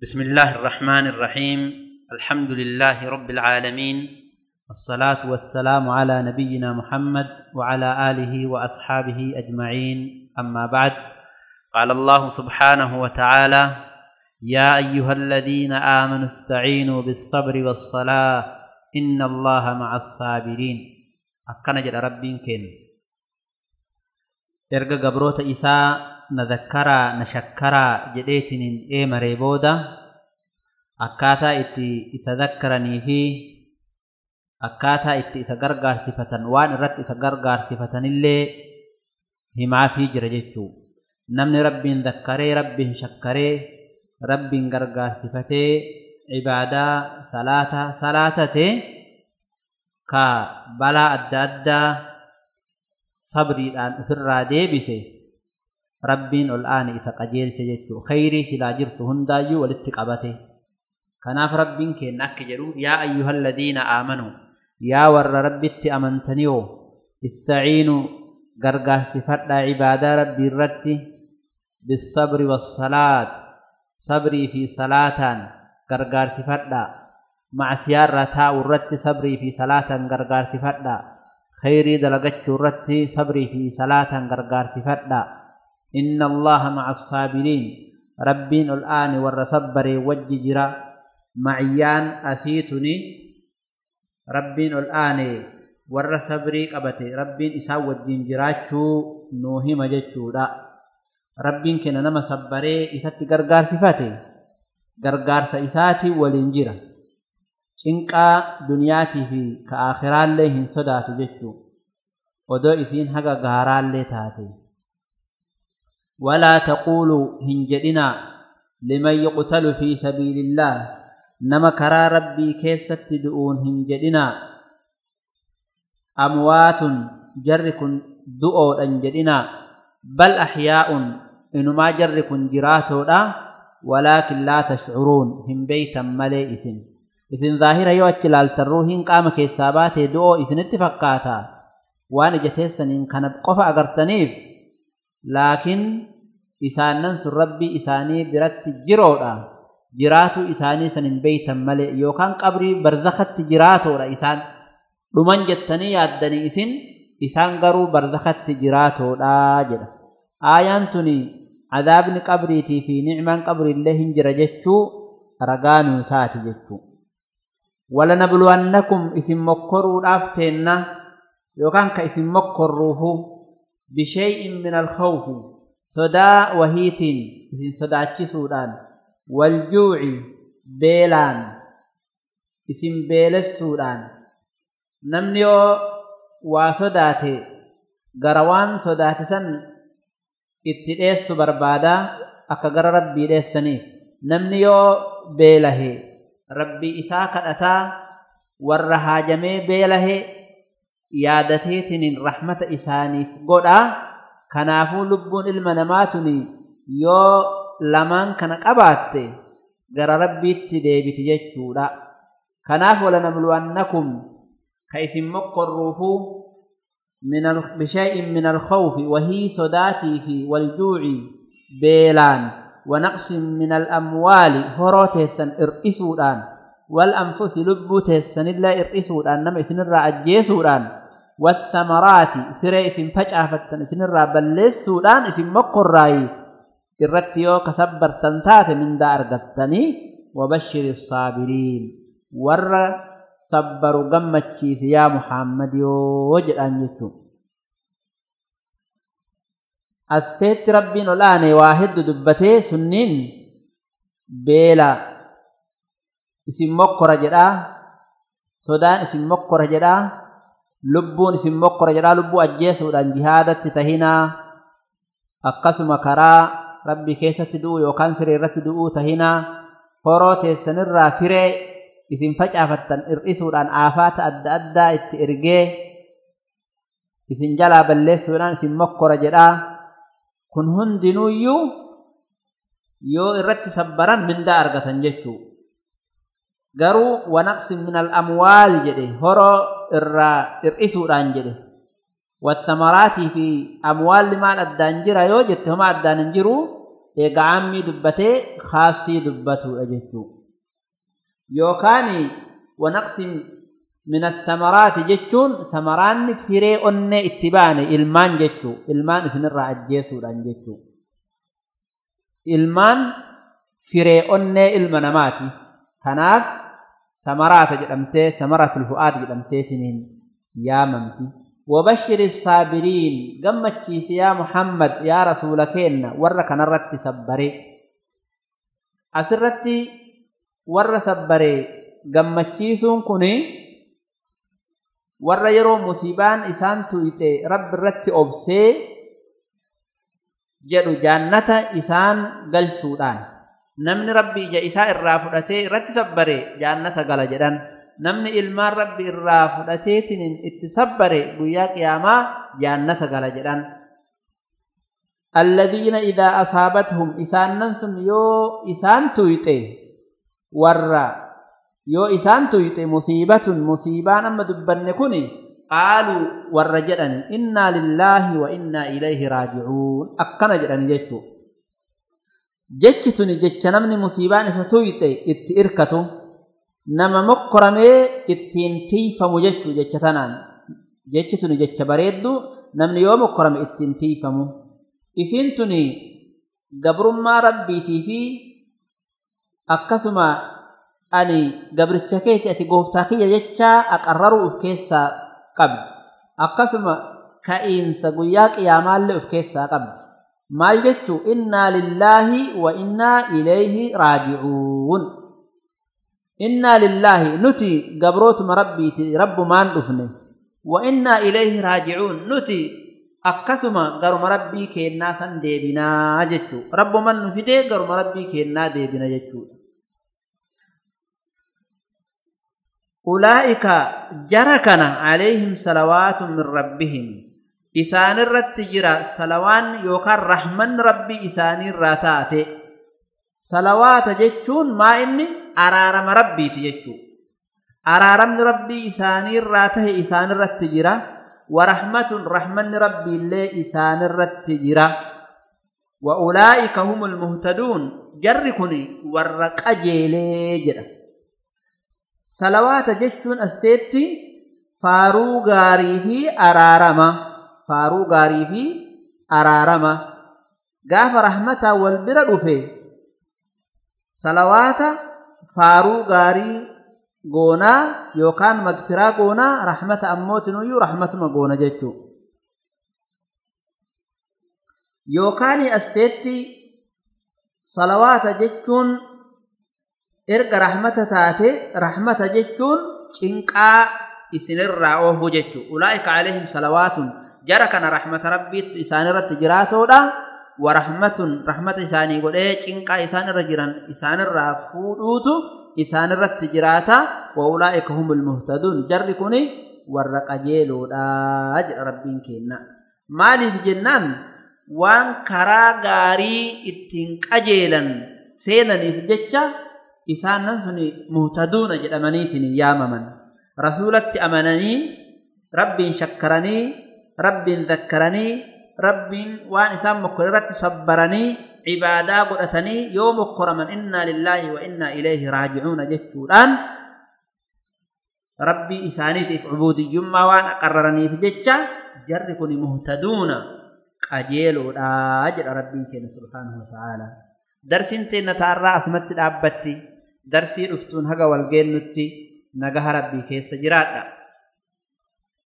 بسم الله الرحمن الرحيم. الحمد لله رب العالمين. الصلاة والسلام على نبينا محمد وعلى آله وأصحابه أجمعين. أما بعد قال الله سبحانه وتعالى يا أيها الذين آمنوا استعينوا بالصبر والصلاة. إن الله مع الصابرين. أكنا جد ربين كين إرقى قبروت إساء na zakkaraa na shakkaraa jedheetiniin eemaree booda akkaataa itti isa zakkaranii fi akkaataa itti isa gargaarsifatan waan irratti isa gargaarsifatanillee himaafii jira jechuu namni rabbiin zakkaree rabbiin shakkaree rabbiin gargaarsifatee cibaadaa salaata salaatate ka balaa adda addaa sabriidhaan ofirraa deebise rabbiin ol aane isa qajeelche jechuu khayrii silaa jirtu hundaayyuu walitti qabate kanaaf rabbiin keenna akka jedhu yaa ayyuhalladiina aamanuu yaa warra rabbitti amantanioo istaciinuu gargaarsifadhaa cibaadaa rabbii irratti bisabri wassalaat sabrii fi salaataan gargaarsifadhaa macsiyaarraa taa'u irratti sabrii fi salaataan gargaarsifadhaa khayrii dalagachuu irratti sabrii fi salaataan gargaarsifadhaa إن الله مع الصابرين. ربين الآن والرسبري وججرا معيان أسيتني ربين الآن والرسبري قبتي. ربين إساو الدين جراتشو نوهي مجتشو ربين كنا نما سبري إساتي غرغار صفاتي. غرغار سإساتي والإنجرة cinqa duniyaatii fi ka aakhiraallee hin sodaatu jechuu odoo isiin haga gaaraallee taate ولا تقولوا هنجدنا لمن يقتل في سبيل الله. نما كرا ربي كيف تدعون هنجدنا أموات جركن دؤو أنجدنا بل أحياء إنما جركن جراتو لا ولكن لا تشعرون هم بيتا ملي إسن. إسن ظاهرة يوكل التروهين قام كيسابات دؤو إسن اتفقاتا. جتيسن إن كان قفا أغرتنيف. laakiin isaannan sun rabbii isaanii biratti jiroodha. Jiraatuu isaanii san hin beeytan malee yookaan qabrii barzakatti jiraatoodha isaan. Dhuman jettanii yaaddanii isin isaan garuu barzakatti jiraatoodha jedha. Aayaan tun cadaabni qabriitii fi nicmaan qabriillee hin jira jechuu ragaa nuu taati jechuu. Walanabluwannakum isin mokkoruudhaaf teenna. Yookaan ka isin mokkorruufu. Bishay'in min alkhawfi الخوف صدا وهيتين من صداتي سودان والجوع بيلان اسم بيل السودان نمنيو وصداتي غروان صداتي سن اتديس بربادا akka gara rabbii dheessaniif namni yoo beelahe rabbii isaa kadhataa warra haajamee beelahe yaadateetiniin rahmata isaaniif godha kanaafuu lubbuun ilma namaatuni yoo lamaan kana qabaatte gara rabbiitti deebiti jechuudha kanaaf walanabluwannakum ka isin mokkorruufuu bishay'in min alkhawfi wahii sodaatii fi waljuuci beelaan wanaqsin min alamwaali horoo teessan ir'isuudhaan والأنفس لبو تسنلا إرئسودان نما إسنرا أجيسودان والثمرات فري إسن فجأفتن إسنرا بلسودان إسن مقراي إرتيو كثبر تنتات من دا أرغتني وبشر الصابرين. ور صبروا قمتشي يا محمد وجد أن يتو. أستيت ربين الآن واحد دبتي سنين. بيلا isin mokkora jedhaa sodaan isin mokkora jedhaa lubbuun isin mokkora jedhaa lubbuu ajjeesuudhaan jihaadatti tahinaa akkasuma karaa rabbi keessatti du'u yookaan siree irratti du'uu tahinaa horoo teessanirraa firee isin facaafattan ir'isuudhaan aafaata adda addaa itti ergee isin jalaa balleessuudhaan isin mokkora jedhaa kun hundinuuyyuu yoo irratti sabbaran mindaa argatan jechuu garuu wanaqsin min al-amwaali jedhe horoo irraa hir'isuudhaan jedhe wasamaraatii fi amwaalli maal addaan jira yoo jette homa addaan hin jiru eega caammii dubbatee khaasii dubbatuudha jechuu yookaan wanaqsin min athamaraati jechuun samaraanni firee onnee itti baane ilmaan jechuu ilmaan isinirraa ajjeesuudhaan jechuu ilmaan firee onnee ilma namaati kanaaf samaraata jedhamtee samaratul fu'aad jedhamteetiniin yaamamti وبشر الصابرين قمتشي يا محمد يا رسول كينا ور كنرت سبري أسرتي ور سبري قمتشي سون كوني ور يرو مصيبان إسان تويته رب الرت أبسي jedhu jaannata isaan galchuudhaan namni rabbi ija isaa irraa fudhatee irratti sabbare jaannata gala jedhan. Namni ilmaan rabbi irraa fudhateetiin itti sabbare guyyaa qiyaamaa jaannata gala jedhan. Alladhiina idaa asaabathum isaannan sun yoo isaan tuyxe warra yoo isaan tuyxe musiibatun musiibaan amma dubbanne kuni qaaluu warra jedhani innaa lillaahi wa innaa ilayhi raaji'uun. Akkana jedhani jechuu jechi tuni jecha namni musiibaan isa tuyxe itti irkatu nama mokkoramee ittiin tiifamu jechuu jecha tanaan. Jechi tuni jecha bareeddu namni yoo mokkorame ittiin tiifamu. Isiin tuni gabrummaa rabbiitii fi akkasuma ani gabricha keeti ati gooftaa kiyya jechaa aqarraruu uf keessaa qabdi. Akkasuma ka'iinsa guyyaa qiyaamaallee of keessaa qabdi مالجت إنا لله وإنا إليه راجعون إنا لله نتي قبروت مربي رب ما نفنه وإنا إليه راجعون نتي أقسم قر مربي كينا ثن بنا جتو رب ما نفده قر مربي كينا ديبنا جتو أولئك جركنا عليهم صلوات من ربهم isaanirratti jira. Salawaan yookaan rahman rabbi isaaniirraa taate. Salawaata jechuun maa inni? Araarama rabbiiti jechuu araaramni rabbii isaaniirraa tahe isaanirratti jira. Warahmatun rahmanni rabbiillee isaanirratti jira. Wa ulaa'ika humul muhtaduun jarri kun warra qajeelee jedha. Salawaata jechuun asteetti faaruu gaarii fi araarama. Faaruu gaarii fi araarama. Gaafa rahmataa wal bira dhufe salawaata faaruu gaarii goonaa yookaan magfiraa goonaa rahmata ammootinuyyuu rahmatuma goona jechuu. Yookaan asteetti salawaata jechuun erga rahmata taate rahmata jechuun cinqaa isinirraa oofu jechuu. Ulaa'ika alayhim salawaatun jara kana rahmata rabbiitu isaanirratti jiraatoodha warahmatun rahmata isaanii godhee cinqaa isaan irra jiran isaanirraa fuudhuutu isaanirratti jiraata wa ulaa'ika humul muhtaduun jarri kuni warra qajeeloodha jedha rabbiin kenna maaliif jennaan waan karaa gaarii ittiin qajeelan seenaniif jecha isaanan suni muhtaduuna jedhamaniitiin yaamaman rasuulatti amananii rabbiin shakkaranii رب ذكرني رب وان ثم قدرت صبرني عبادا قدتني يوم قرما إنا لله وإنا إليه راجعون جتوران ربي إساني تيف عبودي يما وان أقررني في جتشا جركني مهتدون. قجيلو داجر ربي كينا سبحانه وتعالى. درس انت نتارا أسمت الابتي درس افتون هقا والقين نتي نقه ربي كيس جرادا